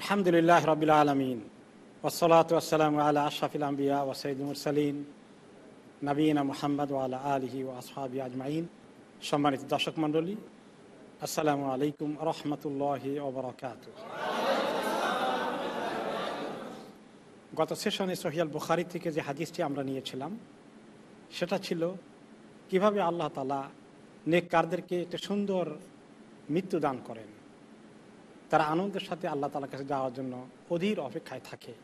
আলহামদুলিল্লাহ রবিল আলমিন। ওসলাত ওসালাম আল্লাহ আশরাফিল আম্বিয়া ওসঈদুল সালিন নবীনা মোহাম্মদ ওয়ালা আলহি ও আসহাবি আজমাইন। সম্মানিত দর্শক মণ্ডলী, আসসালামু আলাইকুম রহমতুল্লাহ ওবরাকাত গত সেশনে সহিয়াল বুখারি থেকে যে হাদিসটি আমরা নিয়েছিলাম, সেটা ছিল কীভাবে আল্লাহ তালা নেককারদেরকে একটা সুন্দর মৃত্যু দান করেন। তারা আনন্দের সাথে আল্লাহ তালার কাছে যাওয়ার জন্য অধীর অপেক্ষায় থাকে।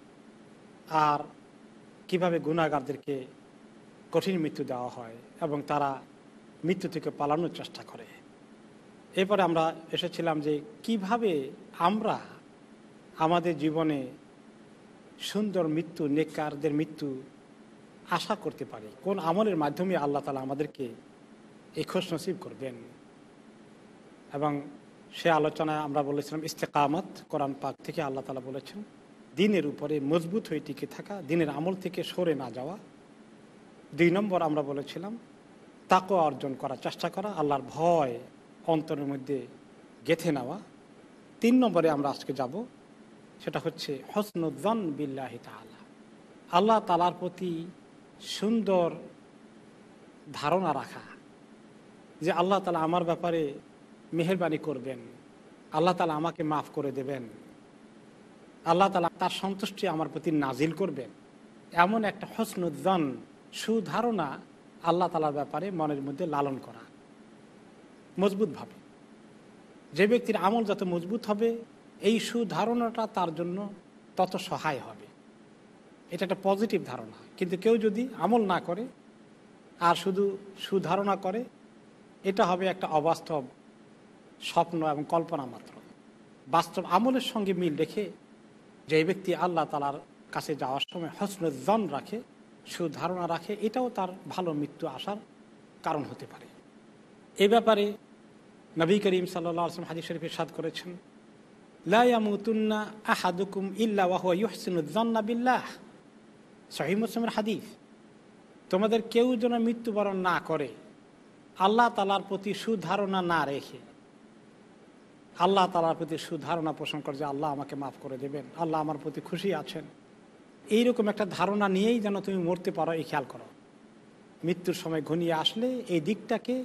আর কীভাবে গুণাগারদেরকে কঠিন মৃত্যু দেওয়া হয় এবং তারা মৃত্যু থেকে পালানোর চেষ্টা করে। এরপরে আমরা এসেছিলাম যে কীভাবে আমরা আমাদের জীবনে সুন্দর মৃত্যু নেকারদের মৃত্যু আশা করতে পারি? কোন আমলের মাধ্যমে আল্লাহ তালা আমাদেরকে এই খোঁজ নসিব করবেন? এবং সে আলোচনায় আমরা বলেছিলাম ইস্তেকামত, কোরআন পাক থেকে আল্লাহ তালা বলেছেন, দিনের উপরে মজবুত হয়ে টিকে থাকা, দিনের আমল থেকে সরে না যাওয়া। দুই নম্বর আমরা বলেছিলাম তাকে অর্জন করার চেষ্টা করা, আল্লাহর ভয় অন্তরের মধ্যে গেথে নেওয়া। তিন নম্বরে আমরা আজকে যাব, সেটা হচ্ছে হসনুদ্দন বিল্লাহি তালা আল্লাহ তালার প্রতি সুন্দর ধারণা রাখা যে আল্লাহ তালা আমার ব্যাপারে মেহরবানি করবেন। আল্লাহ তালা আমাকে মাফ করে দেবেন। আল্লাহ তালা তার সন্তুষ্টি আমার প্রতি নাজিল করবেন। এমন একটা হসনুদ্দন সুধারণা আল্লাহ তালার ব্যাপারে মনের মধ্যে লালন করা। মজবুতভাবে। যে ব্যক্তির আমল যত মজবুত হবে, এই সুধারণাটা তার জন্য তত সহায় হবে। এটা একটা পজিটিভ ধারণা। কিন্তু কেউ যদি আমল না করে আর শুধু সুধারণা করে, এটা হবে একটা অবাস্তব স্বপ্ন এবং কল্পনা মাত্র। বাস্তব আমলের সঙ্গে মিল রেখে যে ব্যক্তি আল্লাহ তালার কাছে যাওয়ার সময় হসনজন রাখে, সুধারণা রাখে, এটাও তার ভালো মৃত্যু আসার কারণ হতে পারে। এ ব্যাপারে নবী করিম সাল্লা আসলাম হাজি শরীফের সাদ করেছেন লায়ামুতুন্না আহাদুকুম ইল্লা ওয়াহুয়া ইউহসিনুজ্জান্না হাদিস, তোমাদের কেউ যেন মৃত্যুবরণ না করে, আল্লাহ তালার প্রতি সুধারণা না রেখে আল্লাহ তালার প্রতি সুধারণা পোষণ করে যে আল্লাহ আমাকে মাফ করে দেবেন, আল্লাহ আমার প্রতি খুশি আছেন। এইরকম একটা ধারণা নিয়েই যেন তুমি মরতে পারো, এই খেয়াল করো। মৃত্যুর সময় ঘনিয়ে আসলে এই দিকটাকে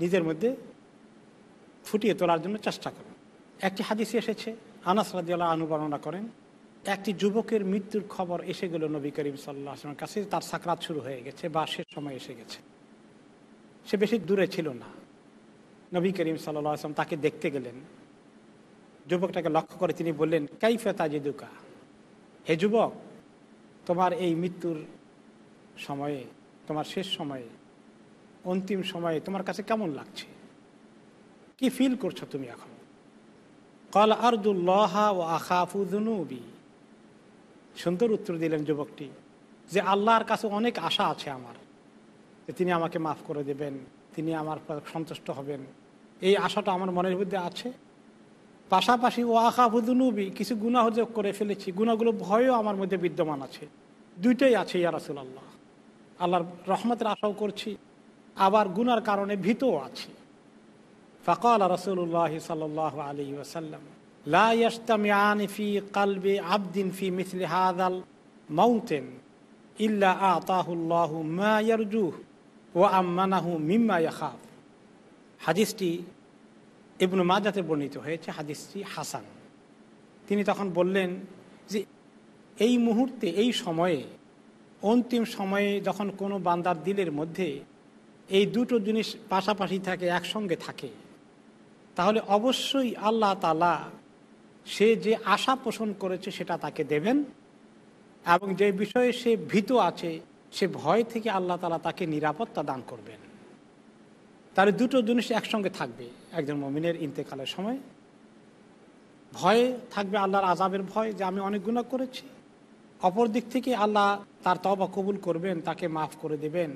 নিজের মধ্যে ফুটিয়ে তোলার জন্য চেষ্টা করো। একটি হাদিসে এসেছে, আনাস রাদিয়াল্লাহ অনুবর্ণনা করেন, একটি যুবকের মৃত্যুর খবর এসে গেল নবী করিম সাল্লাহ আসলামের কাছে, তার সাকরাত শুরু হয়ে গেছে বা শেষ সময় এসে গেছে। সে বেশি দূরে ছিল না। নবী করিম সাল্লাহ আসলাম তাকে দেখতে গেলেন। যুবকটাকে লক্ষ্য করে তিনি বললেন, কাইফে তাজিদুকা? হে যুবক, তোমার এই মৃত্যুর সময়ে, তোমার শেষ সময়ে, অন্তিম সময়ে তোমার কাছে কেমন লাগছে? কি ফিল করছ তুমি এখন? কল আরদুল্লাহা ও আখাফুদনুবি সুন্দর উত্তর দিলেন যুবকটি, যে আল্লাহর কাছে অনেক আশা আছে আমার, যে তিনি আমাকে মাফ করে দেবেন, তিনি আমার সন্তুষ্ট হবেন। এই আশাটা আমার মনের মধ্যে আছে। পাশাপাশি ও আখাফুদনুবি কিছু গুণাহ যোগ করে ফেলেছি। গুণাগুলো ভয়ও আমার মধ্যে বিদ্যমান আছে। দুইটাই আছে, ইয়া রাসুল আল্লাহ আল্লাহর রহমতের আশাও করছি, আবার গুনার কারণে ভীতও আছি। ফকাল রসুল্লাহ সাল আলী ওসাল্লাম লা ইয়াস্তামিয়ান ফি ফি ইল্লা আতাহুল্লাহ ও আম্মানাহু মিম্মা ইয়াখাফ। হাদিসটি ইবনু মাজাতে বর্ণিত হয়েছে, হাদিসটি হাসান। তিনি তখন বললেন যে, এই মুহূর্তে, এই সময়ে, অন্তিম সময়ে যখন কোনো বান্দার দিলের মধ্যে এই দুটো জিনিস পাশাপাশি থাকে, একসঙ্গে থাকে, তাহলে অবশ্যই আল্লাহ তালা সে যে আশা পোষণ করেছে সেটা তাকে দেবেন এবং যে বিষয়ে সে ভীত আছে, সে ভয় থেকে আল্লাহ তালা তাকে নিরাপত্তা দান করবেন। তাহলে দুটো জিনিস একসঙ্গে থাকবে। একজন মমিনের ইন্তেকালের সময় ভয়ে থাকবে আল্লাহর আজাবের ভয় যে আমি অনেক গুণা করেছি। অপর দিক থেকে আল্লাহ তার তবা কবুল করবেন, তাকে মাফ করে দেবেন,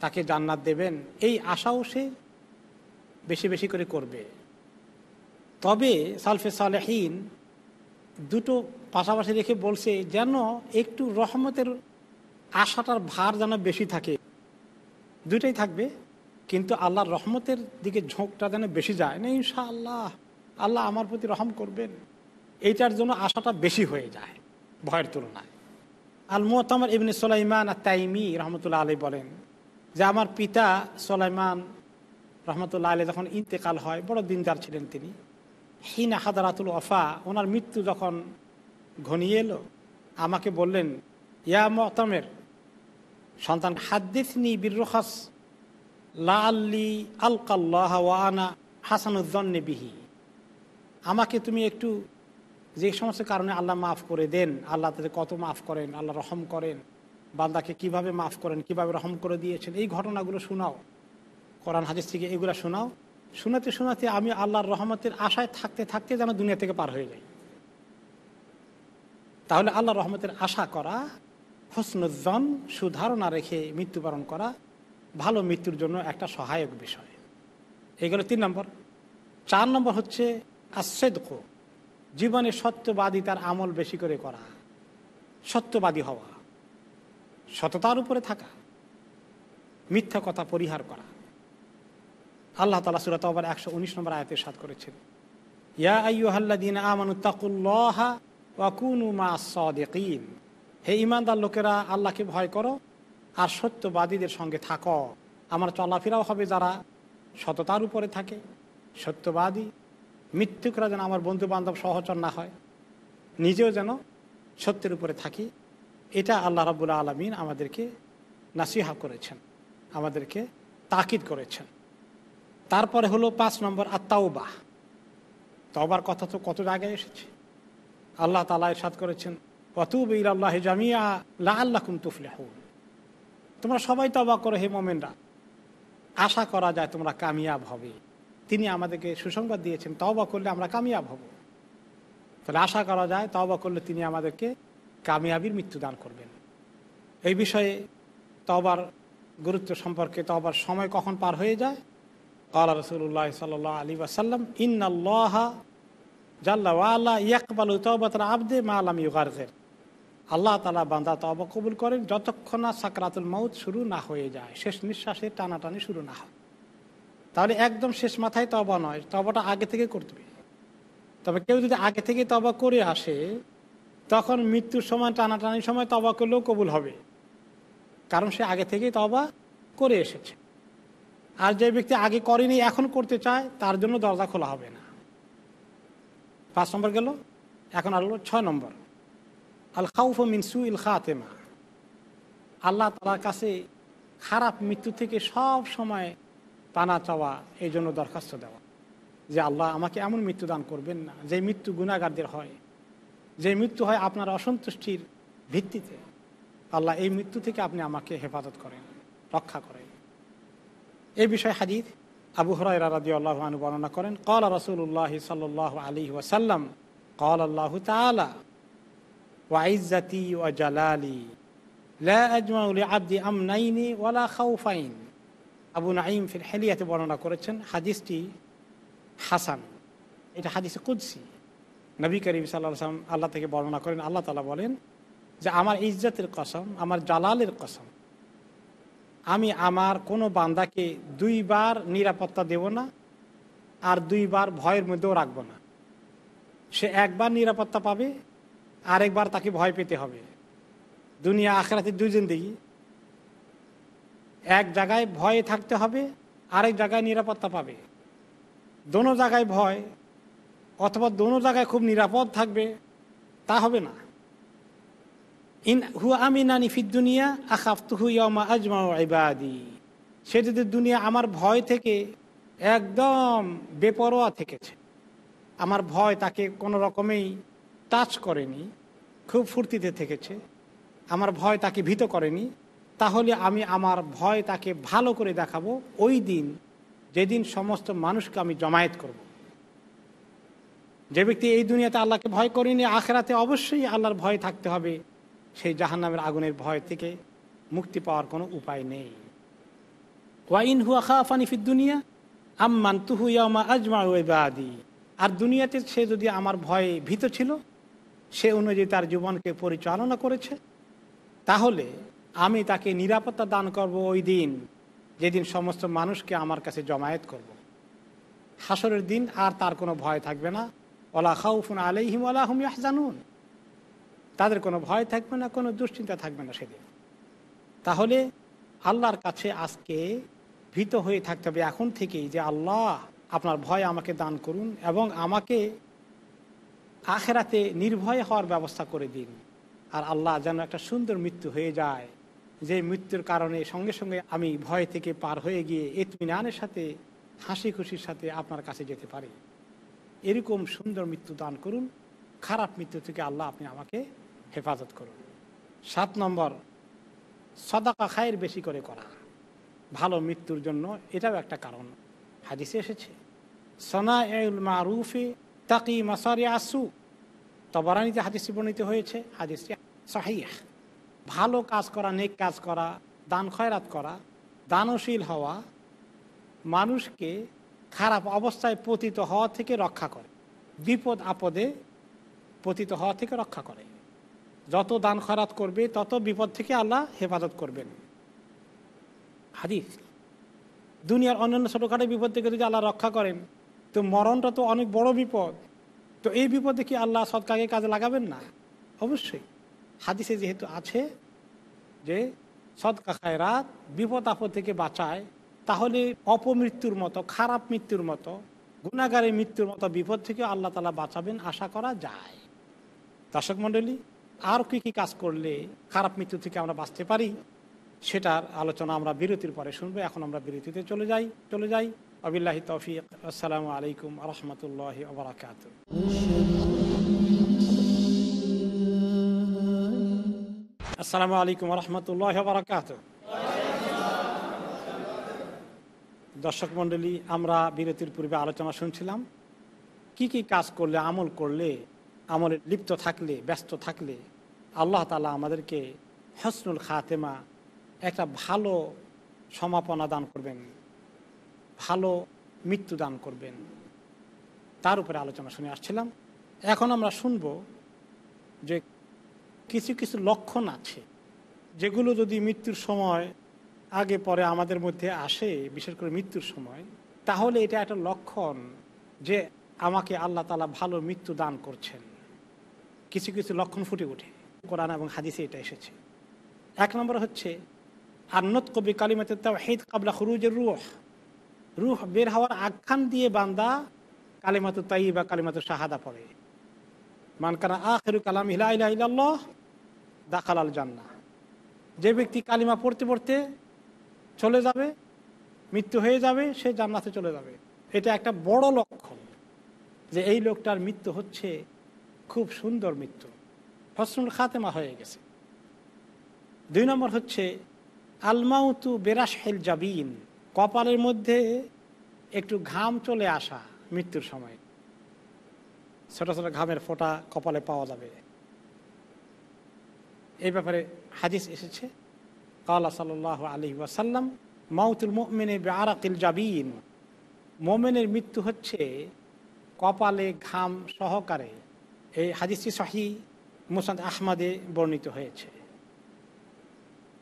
তাকে জান্নাত দেবেন। এই আশাও সে বেশি বেশি করে করবে। তবে সালফে সালেহীন দুটো পাশাপাশি রেখে বলছে যেন একটু রহমতের আশাটার ভার যেন বেশি থাকে। দুইটাই থাকবে। কিন্তু আল্লাহর রহমতের দিকে ঝোঁকটা যেন বেশি যায়। না ইনশা আল্লাহ আল্লাহ আমার প্রতি রহম করবেন। এইটার জন্য আশাটা বেশি হয়ে যায় ভয়ের তুলনায়। আল মোতামর ইবনে সোলাইমান আর তাইমি রহমতুল্লাহ আলী বলেন যে, আমার পিতা সোলাইমান রহমতুল্লাহ আলী যখন ইন্তেকাল হয়, বড় দিনদার ছিলেন তিনি। হিনা হাদারাতুল ওফা ওনার মৃত্যু যখন ঘনিয়ে এলো, আমাকে বললেন, ইয়া মতামের, সন্তান, হাদ্দিসনি বিরুখাস লা আল্লি আলকাল্লাহ ওয়ানা হাসানুদ্দন্নে বিহি। আমাকে তুমি একটু যে সমস্ত কারণে আল্লাহ মাফ করে দেন, আল্লাহ তাদের কত মাফ করেন, আল্লাহ রহম করেন, বান্দাকে কীভাবে মাফ করেন, কীভাবে রহম করে দিয়েছেন, এই ঘটনাগুলো শোনাও। কোরআন, হাদিস থেকে এগুলো শোনাও। শোনাতে শোনাতে আমি আল্লাহর রহমতের আশায় থাকতে থাকতে যেন দুনিয়া থেকে পার হয়ে যাই। তাহলে আল্লাহ রহমতের আশা করা, হোসনুজ্জন, সুধারণা রেখে মৃত্যুবরণ করা ভালো মৃত্যুর জন্য একটা সহায়ক বিষয়। এগুলো তিন নম্বর। চার নম্বর হচ্ছে আশ্বেদক জীবনে সত্যবাদী তার আমল বেশি করে করা, সত্যবাদী হওয়া, সততার উপরে থাকা, মিথ্যা কথা পরিহার করা। আল্লাহ তালা সুরাত আবার একশো উনিশ নম্বর আয়তে সাত করেছেন, ইয়া আইয়ুহাল্লাদিন আমানু তাকুল্লাহা ওয়াকুনু মা সদিকিন হে ইমানদার লোকেরা, আল্লাহকে ভয় করো আর সত্যবাদীদের সঙ্গে থাকো। আমার চলাফেরাও হবে যারা সততার উপরে থাকে। সত্যবাদী মৃত্যুকরা যেন আমার বন্ধু বান্ধব সহচর না হয়। নিজেও যেন সত্যের উপরে থাকি। এটা আল্লাহ রাবুল্লা আলমিন আমাদেরকে নাসিহা করেছেন। আমাদেরকে তাকিদ করেছেন। তারপরে হলো পাঁচ নম্বর আত্মাউবাহ তবার কথা তো কত জায়গায় এসেছে। আল্লাহ তালা সাদ করেছেন অতুব আল্লাহ জামিয়া লা আল্লাহ কুম তুফলে তোমরা সবাই তবা করো হে মোমেনরা। আশা করা যায় তোমরা কামিয়াব হবে। তিনি আমাদেরকে সুসংবাদ দিয়েছেন তবা করলে আমরা কামিয়াব হব। তাহলে আশা করা যায় তবা করলে তিনি আমাদেরকে কামিয়াবির মৃত্যু দান করবেন। এই বিষয়ে তবার গুরুত্ব সম্পর্কে তবার সময় কখন পার হয়ে যায়? আল্লাহ রসুল্লাহ সাল আলী ওয়াসাল্লাম ইন্নআল্লাহ জাল্লা ইয়াকবাল তবাতার আবদে মা আলাম ইউগারের আল্লাহ তালা বান্দা তবা কবুল করেন, যতক্ষণ না সাকরাতুল মৌত শুরু না হয়ে যায়, শেষ নিঃশ্বাসে টানাটানি শুরু না হয়। তাহলে একদম শেষ মাথায় তবা নয় তবাটা আগে থেকে করতে তবে কেউ যদি আগে থেকে তবা করে আসে, তখন মৃত্যুর সময়, টানাটানির সময় তবা করলেও কবুল হবে। কারণ সে আগে থেকেই তবা করে এসেছে। আর যে ব্যক্তি আগে করেনি, এখন করতে চায়, তার জন্য দরজা খোলা হবে না। পাঁচ নম্বর গেল, এখন আর ছয় নম্বর। আল খাউফ মিনসু ইল খাতেমা। আল্লাহ তালার কাছে খারাপ মৃত্যু থেকে সব সময় পানা চাওয়া এই জন্য দরখাস্ত দেওয়া। যে আল্লাহ আমাকে এমন মৃত্যু দান করবেন না, যে মৃত্যু গুণাগারদের হয়, যে মৃত্যু হয় আপনার অসন্তুষ্টির ভিত্তিতে। আল্লাহ এই মৃত্যু থেকে আপনি আমাকে হেফাজত করেন, রক্ষা করেন। এই বিষয়ে হাজির আবু হরাই রাদি আল্লাহ বর্ণনা করেন কল রসুল্লাহ সাল্লাহ আলী ওয়াসাল্লাম কল আল্লাহ তালা ওয়াইজাতি ও জালালি। লাজমাউলি আব্দি আমনাইনি ওয়ালা খাউফাইন। আবু নাইম ফির হেলিয়াতে বর্ণনা করেছেন, হাদিসটি হাসান। এটা হাদিসে কুদ্সি। নবী করিম সাল্লাম আল্লাহ থেকে বর্ণনা করেন, আল্লাহ তালা বলেন যে, আমার ইজ্জতের কসম, আমার জালালের কসম, আমি আমার কোনো বান্দাকে দুইবার নিরাপত্তা দেব না আর দুইবার ভয়ের মধ্যেও রাখব না। সে একবার নিরাপত্তা পাবে আরেকবার তাকে ভয় পেতে হবে। দুনিয়া আখরাতে দুই জিন্দিগি। এক জায়গায় ভয়ে থাকতে হবে, আরেক জায়গায় নিরাপত্তা পাবে। দোনো জায়গায় ভয় অথবা দোনো জায়গায় খুব নিরাপদ থাকবে, তা হবে না। ইন হু আমি নানি ফিদ দুনিয়া আখাফ তুহু ইয়মা আজমা ইবাদি। সে যদি দুনিয়া আমার ভয় থেকে একদম বেপরোয়া থেকেছে, আমার ভয় তাকে কোনো রকমেই টাচ করেনি খুব ফুর্তিতে থেকেছে। আমার ভয় তাকে ভীত করেনি। তাহলে আমি আমার ভয় তাকে ভালো করে দেখাবো। ওই দিন, যেদিন সমস্ত মানুষকে আমি জমায়েত করব। যে ব্যক্তি এই দুনিয়াতে আল্লাহকে ভয় করেনি, আখেরাতে অবশ্যই আল্লাহর ভয় থাকতে হবে। সেই জাহান্নামের আগুনের ভয় থেকে মুক্তি পাওয়ার কোনো উপায় নেই। ওয়াইন হুয়া খাফানি ফির দুনিয়া আম্মান তুহু ইয়ামা আজমা আর দুনিয়াতে সে যদি আমার ভয়ে ভীত ছিল সে অনুযায়ী তার জীবনকে পরিচালনা করেছে। তাহলে আমি তাকে নিরাপত্তা দান করব ওই দিন, যেদিন সমস্ত মানুষকে আমার কাছে জমায়েত করব। হাসরের দিন আর তার কোনো ভয় থাকবে না। ওলা খাউফুন আলাইহিম আলাহম জানুন তাদের কোনো ভয় থাকবে না, কোনো দুশ্চিন্তা থাকবে না সেদিন। তাহলে আল্লাহর কাছে আজকে ভীত হয়ে থাকতে হবে এখন থেকেই যে আল্লাহ আপনার ভয় আমাকে দান করুন এবং আমাকে আখেরাতে নির্ভয় হওয়ার ব্যবস্থা করে দিন। আর আল্লাহ যেন একটা সুন্দর মৃত্যু হয়ে যায়। যে মৃত্যুর কারণে সঙ্গে সঙ্গে আমি ভয় থেকে পার হয়ে গিয়ে এতমিনানের সাথে হাসি খুশির সাথে আপনার কাছে যেতে পারি। এরকম সুন্দর মৃত্যু দান করুন। খারাপ মৃত্যু থেকে আল্লাহ আপনি আমাকে হেফাজত করুন। সাত নম্বর, সদাকা খায়ের বেশি করে করা। ভালো মৃত্যুর জন্য এটাও একটা কারণ। হাদিসে এসেছে সনা এল মারুফে তাকি মাসারি আসু তবরানিতে হাদিসটি বর্ণিত হয়েছে, হাদিসটি সাহিয়া ভালো কাজ করা, নেক কাজ করা, দান খয়রাত করা, দানশীল হওয়া মানুষকে খারাপ অবস্থায় পতিত হওয়া থেকে রক্ষা করে, বিপদ আপদে পতিত হওয়া থেকে রক্ষা করে। যত দান খরাত করবে, তত বিপদ থেকে আল্লাহ হেফাজত করবেন। হাদিস। দুনিয়ার অন্যান্য ছোটোখাটো বিপদ থেকে যদি আল্লাহ রক্ষা করেন তো মরণটা তো অনেক বড় বিপদ। তো এই বিপদে কি আল্লাহ সৎকাকে কাজে লাগাবেন না? অবশ্যই। হাদিসে যেহেতু আছে যে সৎকা খায়রাত বিপদ আপদ থেকে বাঁচায়, তাহলে অপমৃত্যুর মতো, খারাপ মৃত্যুর মতো গুণাগারের মৃত্যুর মতো বিপদ থেকে আল্লাহ তালা বাঁচাবেন আশা করা যায়। দর্শক মণ্ডলী, আর কি কি কাজ করলে খারাপ মৃত্যু থেকে আমরা বাঁচতে পারি, সেটার আলোচনা আমরা বিরতির পরে শুনব। এখন আমরা বিরতিতে চলে যাই চলে যাই। আবিল্লাহি তৌফিক। আসসালামু আলাইকুম রহমতুল্লাহ আবরাকাত আসসালামু আলাইকুম রহমতুল্লাহ বারাকাত দর্শক মণ্ডলী, আমরা বিরতির পূর্বে আলোচনা শুনছিলাম, কি কি কাজ করলে, আমল করলে, আমলে লিপ্ত থাকলে, ব্যস্ত থাকলে, আল্লাহ তালা আমাদেরকে হসনুল খাতেমা একটা ভালো সমাপনা দান করবেন। ভালো মৃত্যু দান করবেন। তার উপরে আলোচনা শুনে আসছিলাম। এখন আমরা শুনব যে কিছু কিছু লক্ষণ আছে যেগুলো যদি মৃত্যুর সময় আগে পরে আমাদের মধ্যে আসে, বিশেষ করে মৃত্যুর সময়, তাহলে এটা একটা লক্ষণ যে আমাকে আল্লাহ তালা ভালো মৃত্যু দান করছেন। কিছু কিছু লক্ষণ ফুটে ওঠে। কোরআন এবং হাদিসে এটা এসেছে। এক নম্বর হচ্ছে, আন্নত কবি কালিমাতে তাও হেদ কাবলা খুরুজের রুহ। রুহ বের হওয়ার আখ্যান দিয়ে বান্দা কালিমাতু তাই বা কালিমাতু শাহাদা পড়ে। মানকানা আখেরু কালাম হিলা ইল্লাহ দাখাল আল জান্না যে ব্যক্তি কালিমা পড়তে পড়তে চলে যাবে, মৃত্যু হয়ে যাবে, সে জান্নাতে চলে যাবে। এটা একটা বড় লক্ষণ যে এই লোকটার মৃত্যু হচ্ছে খুব সুন্দর মৃত্যু। হসনুল খাতেমা হয়ে গেছে। দুই নম্বর হচ্ছে, আলমাউতু বেরাস হেল জাবিন। কপালের মধ্যে একটু ঘাম চলে আসা মৃত্যুর সময়। ছোট ছোট ঘামের ফোঁটা কপালে পাওয়া যাবে। এই ব্যাপারে হাদিস এসেছে। কালা সাল আলী ওয়াসাল্লাম, মাউতুল মোমেনে আরাকিল জাবিন মোমেনের মৃত্যু হচ্ছে কপালে ঘাম সহকারে। এই হাদিসটি শাহি মুসাদ আহমাদে বর্ণিত হয়েছে।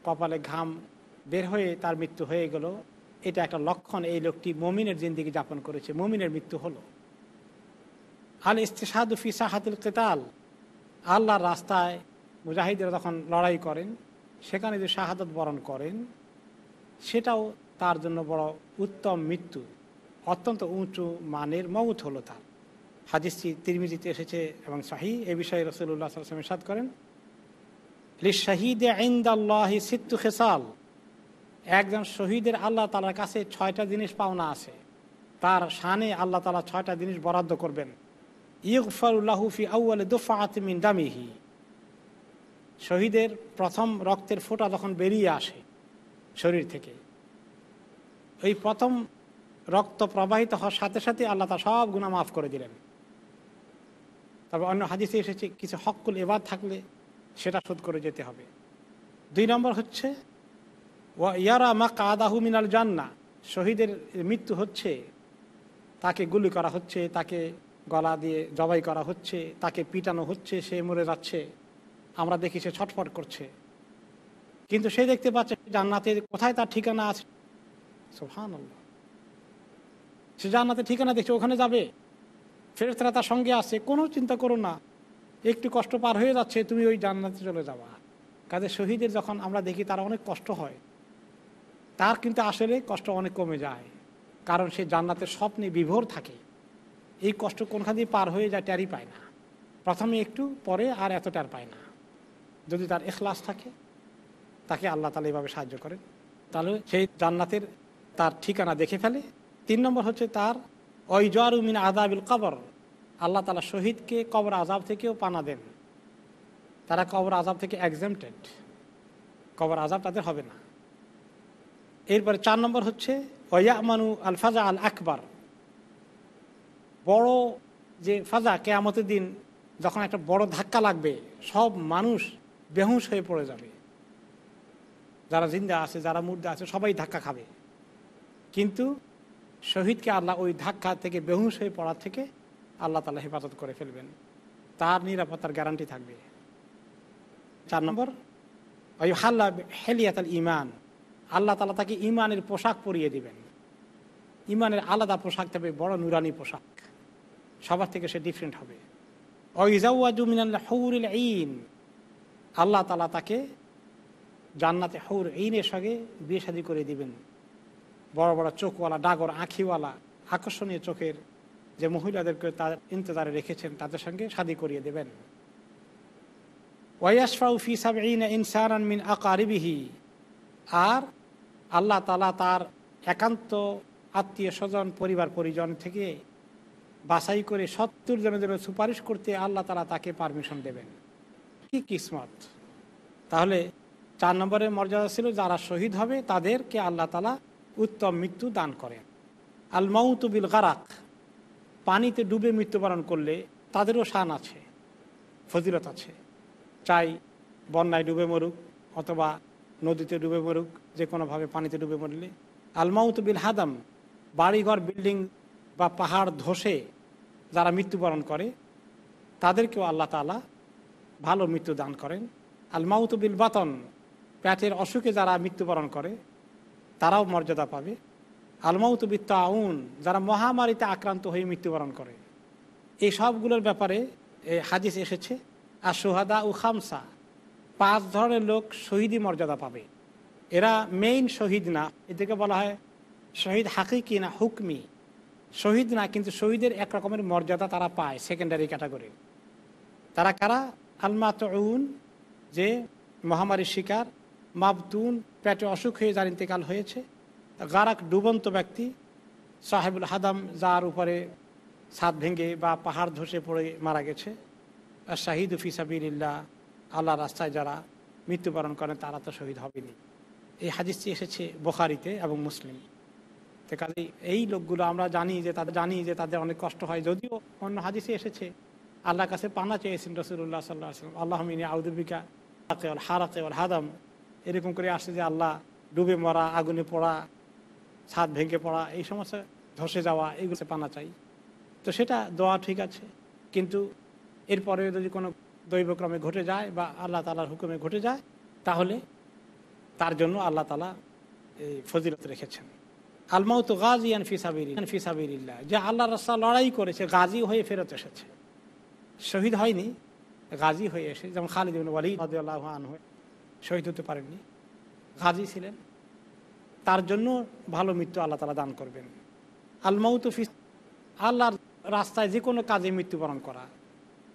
কপালে ঘাম বের হয়ে তার মৃত্যু হয়ে গেল। এটা একটা লক্ষণ এই লোকটি মমিনের জিন্দিগি যাপন করেছে। মমিনের মৃত্যু হলো। আল ইস্তেসাদুফি সাহাতুল কেতাল। আল্লাহর রাস্তায় মুজাহিদরা যখন লড়াই করেন, সেখানে যে শাহাদত বরণ করেন, সেটাও তার জন্য বড় উত্তম মৃত্যু। অত্যন্ত উঁচু মানের মৌত হলো তার। হাদিসটি তিরমিজিতে এসেছে এবং শাহি এ বিষয়ে রসুল্লাহ সাল্লাম সাদ করেন শাহিদে আইন্দাল্লাহি সিত্তু খেসাল। একজন শহীদের আল্লাহ তালার কাছে ছয়টা জিনিস পাওনা আছে। তার শানে আল্লাহ তালা ছয়টা জিনিস বরাদ্দ করবেন। ইউফারুল্লাহুফি আউ্ল দুফাতমিন দামিহি। শহীদের প্রথম রক্তের ফোঁটা যখন বেরিয়ে আসে শরীর থেকে, ওই প্রথম রক্ত প্রবাহিত হওয়ার সাথে সাথে আল্লাহ তা সব গুণা মাফ করে দিলেন। তবে অন্য হাদিসে এসেছে, কিছু হকুল এবার থাকলে সেটা শোধ করে যেতে হবে। দুই নম্বর হচ্ছে ইয়ারা মা কাদাহু মিনাল জান্না। শহীদের মৃত্যু হচ্ছে, তাকে গুলি করা হচ্ছে, তাকে গলা দিয়ে জবাই করা হচ্ছে, তাকে পিটানো হচ্ছে, সে মরে যাচ্ছে। আমরা দেখি সে ছটফট করছে। কিন্তু সে দেখতে পাচ্ছে জান্নাতে কোথায় তার ঠিকানা আছে? সে জান্নাতে ঠিকানা দেখছে, ওখানে যাবে। ফেরেস্তারা তার সঙ্গে আছে, কোনো চিন্তা করো না। একটু কষ্ট পার হয়ে যাচ্ছে, তুমি ওই জান্নাতে চলে যাবা। কাজে শহীদের যখন আমরা দেখি, তারা অনেক কষ্ট হয়। তার কিন্তু আসলে কষ্ট অনেক কমে যায়। কারণ সে জান্নাতের স্বপ্নে বিভোর থাকে। এই কষ্ট কোনখান দিয়ে পার হয়ে যায় ট্যারি পায় না। প্রথমে একটু, পরে আর এত ট্যার পায় না। যদি তার এখলাস থাকে, তাকে আল্লাহ তালা এইভাবে সাহায্য করেন। তাহলে সেই জান্নাতের তার ঠিকানা দেখে ফেলে। তিন নম্বর হচ্ছে তার মিন আদাবিল কবর। আল্লাহ তালা শহীদকে কবর আজাব থেকেও পানা দেন। তারা কবর আজাব থেকে এক্সামটেড কবর আজাব তাদের হবে না। এরপরে চার নম্বর হচ্ছে ওয়ামানু আল ফাজা আল আকবর বড় যে ফাজা কেয়ামতের দিন যখন একটা বড় ধাক্কা লাগবে, সব মানুষ বেহুশ হয়ে পড়ে যাবে। যারা জিন্দা আছে, যারা মুর্দা আছে, সবাই ধাক্কা খাবে। কিন্তু শহীদকে আল্লাহ ওই ধাক্কা থেকে বেহুশ হয়ে পড়ার থেকে আল্লাহ তালা হেফাজত করে ফেলবেন। তার নিরাপত্তার গ্যারান্টি থাকবে। চার নম্বর হাল্লা হেলিয়াতাল ইমান আল্লাহ তালা তাকে ইমানের পোশাক পরিয়ে দিবেন। ইমানের আলাদা পোশাক থাকবে, বড় নুরানি পোশাক। সবার থেকে সে ডিফারেন্ট হবে। ইন আল্লাহ তালা তাকে জান্নাতে হৌর ইনের সঙ্গে বিয়ে শাদি করে দিবেন। বড় বড় চোখওয়ালা, ডাগর, আঁখিওয়ালা, আকর্ষণীয় চোখের যে মহিলাদেরকে তার ইন্তজারে রেখেছেন, তাদের সঙ্গে শাদি করিয়ে দেবেন। ওয়াসফাউ ফি সাবিন ইনসান মিন আকারিবিহি। আর আল্লাহ তালা তার একান্ত আত্মীয় স্বজন, পরিবার, পরিজন থেকে বাছাই করে সত্তর জনের জন্য সুপারিশ করতে আল্লাহ তালা তাকে পারমিশন দেবেন। কি কিসমত? তাহলে চার নম্বরের মর্যাদা ছিল যারা শহীদ হবে তাদেরকে আল্লাহ তালা উত্তম মৃত্যু দান করেন। আল বিল গারাক, পানিতে ডুবে মৃত্যুবরণ করলে তাদেরও শান আছে, ফজিলত আছে। চাই বন্যায় ডুবে মরুক অথবা নদীতে ডুবে মরুক যে কোনোভাবে পানিতে ডুবে মরলে আলমাউত বিল হাদাম, বাড়িঘর, বিল্ডিং বা পাহাড় ধসে যারা মৃত্যুবরণ করে, তাদেরকেও আল্লাহ তালা ভালো মৃত্যু দান করেন। আলমাউত বিল বাতন প্যাটের অসুখে যারা মৃত্যুবরণ করে, তারাও মর্যাদা পাবে। আলমাউত বিত্ত আউন যারা মহামারীতে আক্রান্ত হয়ে মৃত্যুবরণ করে। এই সবগুলোর ব্যাপারে হাদিস এসেছে আর সোহাদা ও খামসা। পাঁচ ধরনের লোক শহীদি মর্যাদা পাবে। এরা মেইন শহীদ না, এদেরকে বলা হয় শহীদ হাকিকি না হুকমি। শহীদ না, কিন্তু শহীদের এক রকমের মর্যাদা তারা পায় সেকেন্ডারি ক্যাটাগরি তারা কারা? আলমাতউন, যে মহামারীর শিকার, মাবতুন, পেটে অসুখ হয়ে যার ইন্তেকাল হয়েছে। গারাক ডুবন্ত ব্যক্তি, সাহেবুল হাদাম, যার উপরে ছাদ ভেঙে বা পাহাড় ধসে পড়ে মারা গেছে। শাহিদ ফিসাবিল্লা আল্লাহ রাস্তায় যারা মৃত্যুবরণ করেন তারা তো শহীদ হবেনি এই হাদিসটি এসেছে বোখারিতে এবং মুসলিম। তো কাজে এই লোকগুলো আমরা জানি যে তাদের, জানি যে তাদের অনেক কষ্ট হয়। যদিও অন্য হাদিসে এসেছে, আল্লাহর কাছে পানা চেয়েছেন রসুল্লাহ সাল্লাহ আসলাম আল্লাহ মিনী আউদুবিকা হারাতে হাদাম। এরকম করে আসে যে আল্লাহ ডুবে মরা, আগুনে পড়া, ছাদ ভেঙে পড়া, এই সমস্ত ধসে যাওয়া এগুলো পানা চাই। তো সেটা দোয়া ঠিক আছে, কিন্তু এরপরে যদি কোনো দৈবক্রমে ঘটে যায় বা আল্লাহ তালার হুকুমে ঘটে যায়, তাহলে তার জন্য আল্লাহ তালা এই ফজিলত রেখেছেন। আলমাউ তো গাজী আন ফিসাবির ফিসাবিল্লা যে আল্লাহ রাস্তা লড়াই করেছে, গাজী হয়ে ফেরত এসেছে। শহীদ হয়নি, গাজী হয়ে এসে যেমন খালিদ ওয়ালি আল্লাহ হয়ে শহীদ হতে পারেননি। গাজী ছিলেন। তার জন্য ভালো মৃত্যু আল্লাহ তালা দান করবেন। আলমাউ তো ফিস আল্লাহর রাস্তায় যে কোনো কাজে মৃত্যুবরণ করা।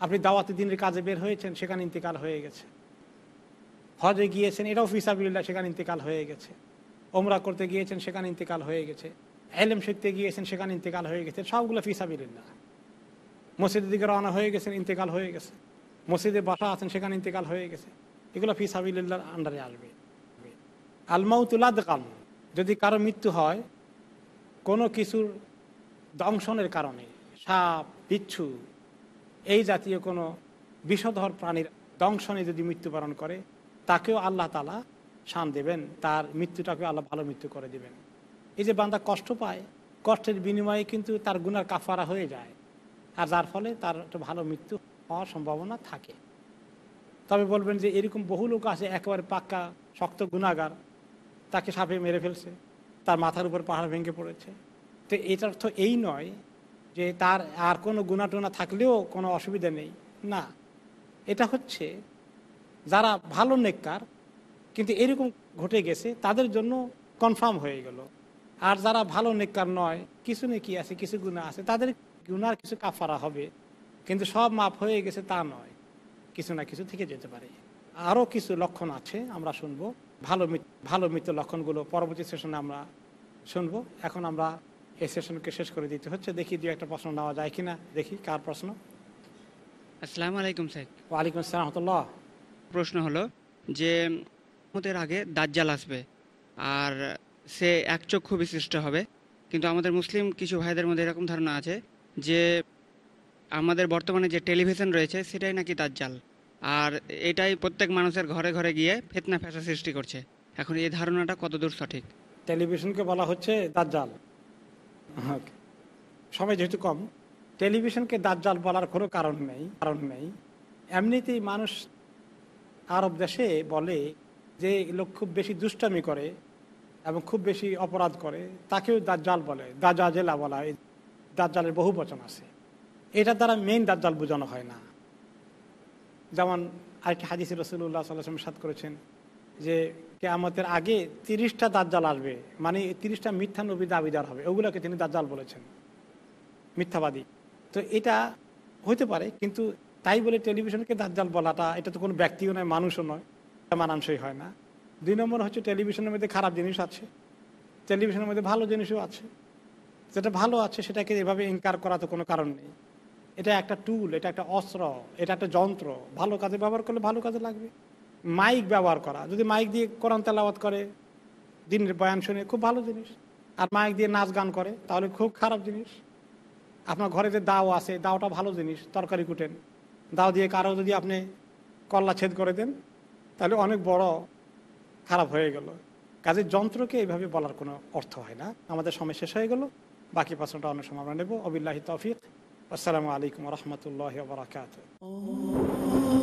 আপনি দাওয়াতি দিনের কাজে বের হয়েছেন, সেখানে ইন্তেকাল হয়ে গেছে। হজে গিয়েছেন, এটাও ফিসাবিল্লা সেখানে ইন্তেকাল হয়ে গেছে। ওমরা করতে গিয়েছেন, সেখানে ইন্তেকাল হয়ে গেছে। এলেম শিখতে গিয়েছেন, সেখানে ইন্তেকাল হয়ে গেছে। সবগুলো ফিসাবিল্লা মসজিদের দিকে রওনা হয়ে গেছেন, ইন্তেকাল হয়ে গেছে। মসজিদে বাসা আছেন, সেখানে ইন্তেকাল হয়ে গেছে। এগুলো ফিসাবিল্লার আন্ডারে আসবে। আলমাউতুল্লাদ কাল যদি কারও মৃত্যু হয়, কোনো কিছুর দংশনের কারণে, সাপ, বিচ্ছু এই জাতীয় কোনো বিষধর প্রাণীর দংশনে যদি মৃত্যুবরণ করে, তাকেও আল্লাহ তালা শান দেবেন। তার মৃত্যুটাকে আল্লাহ ভালো মৃত্যু করে দেবেন। এই যে বান্দা কষ্ট পায়, কষ্টের বিনিময়ে কিন্তু তার গুনার কাফারা হয়ে যায়। আর যার ফলে তার একটা ভালো মৃত্যু হওয়ার সম্ভাবনা থাকে। তবে বলবেন যে এরকম বহু লোক আছে, একেবারে পাক্কা, শক্ত গুণাগার তাকে সাপে মেরে ফেলছে, তার মাথার উপর পাহাড় ভেঙে পড়েছে। তো এটার অর্থ এই নয় যে তার আর কোনো গুণাটুনা থাকলেও কোনো অসুবিধা নেই। না। এটা হচ্ছে যারা ভালো নেককার, কিন্তু এরকম ঘটে গেছে, তাদের জন্য কনফার্ম হয়ে গেল। আর যারা ভালো নেককার নয়, কিছু নেকি আছে, কিছু গুণা আছে, তাদের গুনার কিছু কাফারা হবে। কিন্তু সব মাপ হয়ে গেছে তা নয়। কিছু না কিছু থেকে যেতে পারে। আরও কিছু লক্ষণ আছে, আমরা শুনব। ভালো ভালো মৃত্যু লক্ষণগুলো পরবর্তী সেশনে আমরা শুনব। এখন আমরা এই সেশনকে শেষ করে দিতে হচ্ছে। দেখি দু একটা প্রশ্ন নেওয়া যায় কিনা। দেখি কার প্রশ্ন। আসসালামু আলাইকুম স্যার। ওয়ালাইকুম আসসালাম রহমতুল্লাহ। প্রশ্ন হলো যে আমাদের আগে দাজ্জাল আসবে আর সে এক একচক্ষু বিশিষ্ট হবে। কিন্তু আমাদের মুসলিম কিছু ভাইদের মধ্যে এরকম ধারণা আছে যে আমাদের বর্তমানে যে টেলিভিশন রয়েছে সেটাই নাকি দাজ্জাল। আর এটাই প্রত্যেক মানুষের ঘরে ঘরে গিয়ে ফেতনা ফ্যাসা সৃষ্টি করছে। এখন এই ধারণাটা কতদূর সঠিক? টেলিভিশনকে বলা হচ্ছে দাজ্জাল। সময় যেহেতু কম, টেলিভিশনকে দাজ্জাল বলার কোনো কারণ নেই কারণ নেই। এমনিতেই মানুষ আরব দেশে বলে যে লোক খুব বেশি দুষ্টামি করে এবং খুব বেশি অপরাধ করে, তাকেও দাজ্জাল বলে, দাজ্জাজেলা বলা হয়। দাজ্জালের বহু বচন আছে। এটার দ্বারা মেইন দাজ্জাল বোঝানো হয় না। যেমন আরেকটি হাদিসি রসুল্লাহ সাল্লাম সাদ করেছেন যে কেয়ামতের আগে তিরিশটা দাজ্জাল আসবে। মানে তিরিশটা মিথ্যা নবী দাবিদার হবে। ওগুলোকে তিনি দাজ্জাল বলেছেন। মিথ্যাবাদী। তো এটা হতে পারে, কিন্তু তাই বলে টেলিভিশনকে দাজ্জাল বলাটা, এটা তো কোনো ব্যক্তিও নয়, মানুষও নয় মানানসই হয় না। দুই নম্বর হচ্ছে টেলিভিশনের মধ্যে খারাপ জিনিস আছে, টেলিভিশনের মধ্যে ভালো জিনিসও আছে। যেটা ভালো আছে সেটাকে এভাবে ইনকার করা তো কোনো কারণ নেই। এটা একটা টুল এটা একটা অস্ত্র, এটা একটা যন্ত্র। ভালো কাজে ব্যবহার করলে ভালো কাজে লাগবে। মাইক ব্যবহার করা। যদি মাইক দিয়ে কোরআন তেলাওয়াত করে, দিনের বয়ান শুনে, খুব ভালো জিনিস। আর মাইক দিয়ে নাচ গান করে, তাহলে খুব খারাপ জিনিস। আপনার ঘরে যে দাও আছে, দাওটা ভালো জিনিস, তরকারি কুটেন। দাও দিয়ে কারও যদি আপনি কল্লা ছেদ করে দেন, তাহলে অনেক বড় খারাপ হয়ে গেল। কাজের যন্ত্রকে এইভাবে বলার কোনো অর্থ হয় না। আমাদের সময় শেষ হয়ে গেল। বাকি প্রশ্নটা অন্য সময় আমরা নেব। অবিল্লাহি তৌফিক। আসসালামু আলাইকুম রহমতুল্লাহ বারাকাত